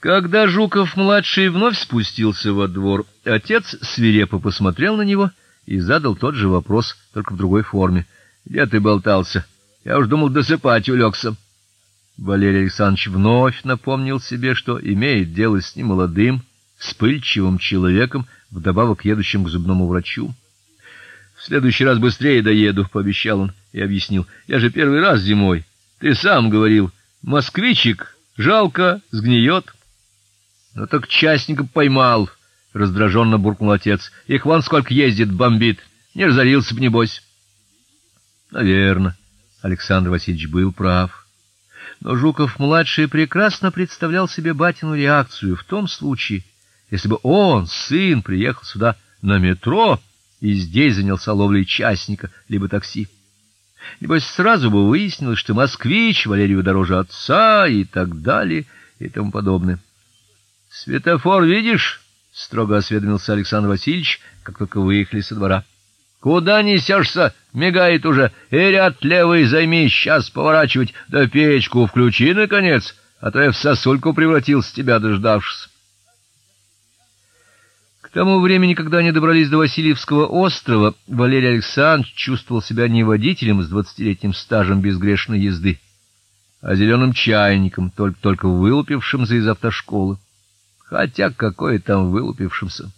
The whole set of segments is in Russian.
Когда Жуков-младший вновь спустился во двор, отец свирепо посмотрел на него и задал тот же вопрос, только в другой форме. "Где ты болтался? Я уж думал, досыпать улегся». Валерий Александрович вновь напомнил себе, что имеет дело с немолодым, вспыльчивым человеком, вдобавок едущим к зубному врачу. В следующий раз быстрее доеду, пообещал он и объяснил. Я же первый раз зимой. Ты сам говорил, москвичик жалко, сгниет. Ну так частника поймал, раздраженно буркнул отец. Их вон сколько ездит, бомбит. Не разорился б небось. Наверно, Александр Васильевич был прав. Но Жуков младший прекрасно представлял себе батину реакцию в том случае, если бы он, сын, приехал сюда на метро и здесь занялся ловлей частника либо такси. Небось сразу бы выяснилось, что москвич Валерию дороже отца и так далее и тому подобное. Светофор видишь? строго осведомился Александр Васильевич, как только выехали со двора. Куда несешься? Мигает уже. И ряд левый займи, сейчас поворачивать. Да печку включи наконец, а то я в сосульку превратился, тебя дождавшись. К тому времени, когда они добрались до Васильевского острова, Валерий Александрович чувствовал себя не водителем с двадцатилетним стажем безгрешной езды, а зеленым чайником, только-только вылупившимся из автошколы. Хотя какое там вылупившимся.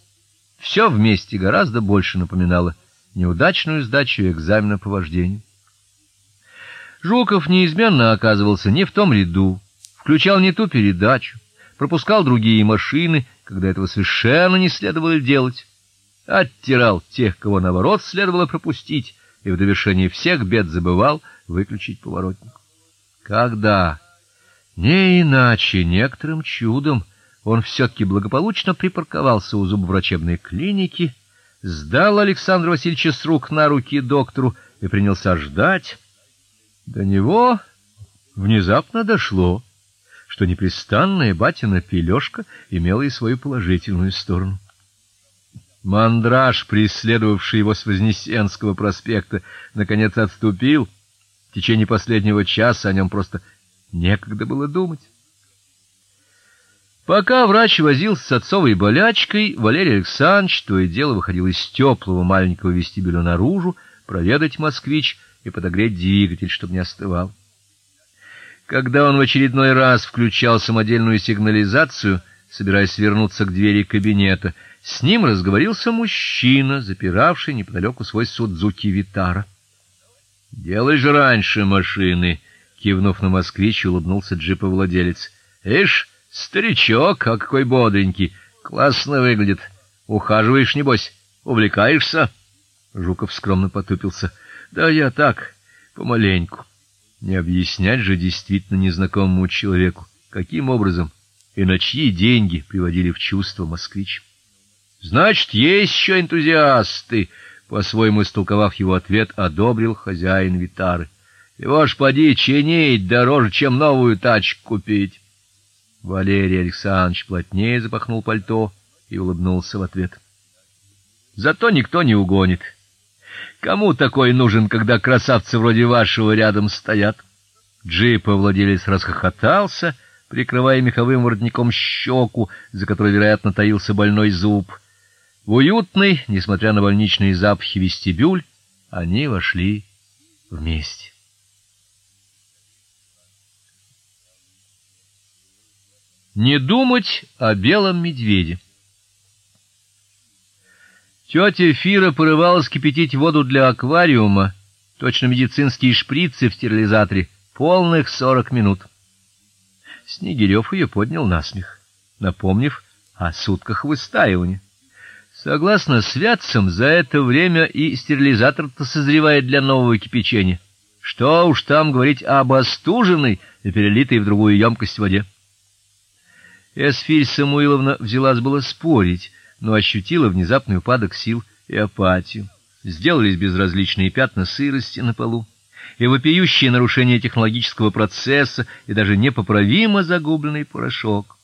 Все вместе гораздо больше напоминало неудачную сдачу экзамена по вождению. Жуков неизменно оказывался не в том ряду, включал не ту передачу, пропускал другие машины, когда этого совершенно не следовало делать, оттирал тех, кого наоборот следовало пропустить, и в довершение всех бед забывал выключить поворотник. Когда не иначе некоторым чудом он все таки благополучно припарковался у зубоврачебной клиники, сдал Александра Васильевича с рук на руки доктору и принялся ждать. До него внезапно дошло, что непрестанная батина пелёшка имела и свою положительную сторону. Мандраж, преследовавший его с Вознесенского проспекта, наконец отступил. В течение последнего часа о нем просто некогда было думать. Пока врач возился с отцовой болячкой, Валерий Александрович то и дело выходил из теплого маленького вестибюля наружу, проведать москвич и подогреть двигатель, чтобы не остывал. Когда он в очередной раз включал самодельную сигнализацию, собираясь вернуться к двери кабинета, с ним разговорился мужчина, запиравший неподалеку свой Судзуки Витара. "Делай же раньше машины", кивнув на москвич, улыбнулся джиповладелец. "Эш, Старичок, а какой бодренький, классно выглядит. Ухаживаешь небось, увлекаешься? Жуков скромно потупился. Да я так, помаленьку. Не объяснять же действительно незнакомому человеку, каким образом и на чьи деньги приводили в чувство москвич. Значит, есть еще энтузиасты, по-своему истолковав его ответ, одобрил хозяин Витары. Его ж поди чинить дороже, чем новую тачку купить. Валерий Александрович плотнее запахнул пальто и улыбнулся в ответ. Зато никто не угонит. Кому такой нужен, когда красавцы вроде вашего рядом стоят? Джипа владелец расхохотался, прикрывая меховым воротником щеку, за которой, вероятно, таился больной зуб. В уютный, несмотря на больничные запахи вестибюль, они вошли вместе. Не думать о белом медведе. Тетя Фира порывалась кипятить воду для аквариума, точно медицинские шприцы в стерилизаторе, полных сорок минут. Снегирев ее поднял на смех, напомнив о сутках выстаивания. Согласно святцам, за это время и стерилизатор-то созревает для нового кипячения. Что уж там говорить об остуженной и перелитой в другую емкость воде. Эсфирь Самуиловна взялась было спорить, но ощутила внезапный упадок сил и апатию. Сделались безразличные пятна сырости на полу, и вопиющее нарушение технологического процесса, и даже непоправимо загубленный порошок.